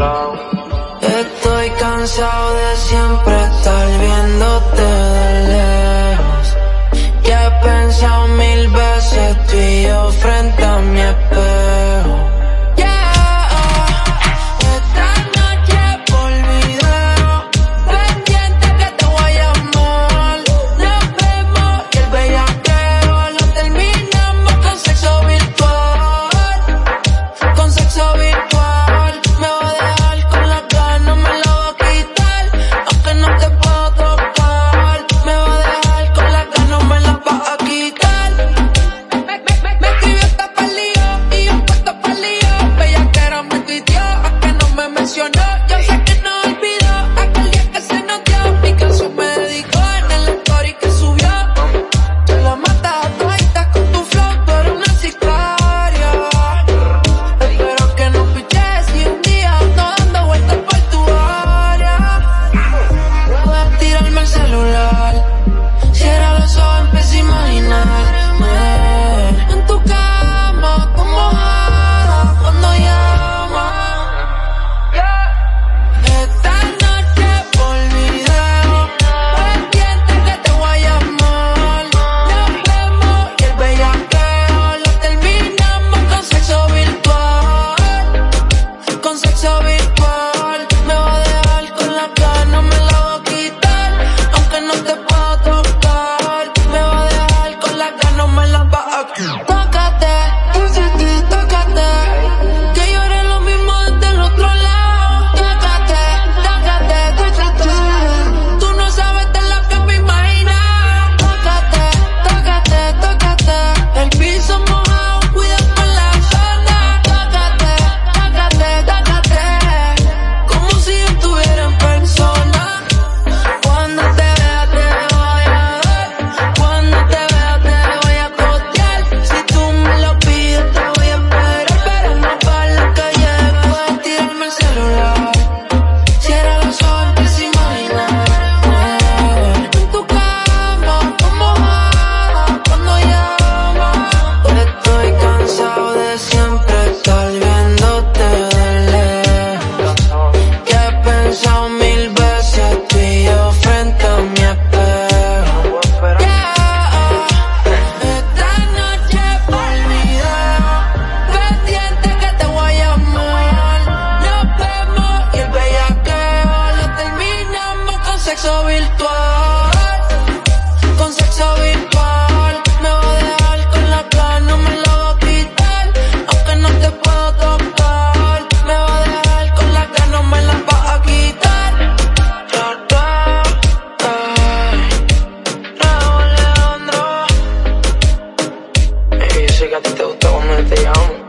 Estoy cansado de siempre sexo virtual. Con sexo virtual. Me voy a dejar con la plan, no me lo voy a quitar. Aunque no te puedo tocar. Me voy a dejar con la plan, no me la vas a quitar. Raúl Leandro. Y yo sé que a ti te gusta cuando te llamo.